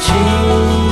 情。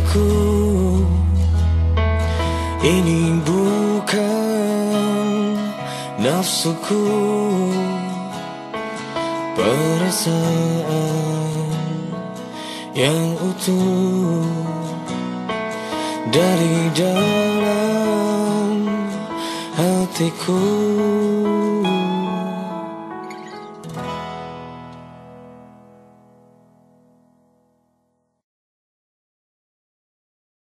padaku Ini bukan nafsuku. Perasaan yang utuh dari dalam hatiku.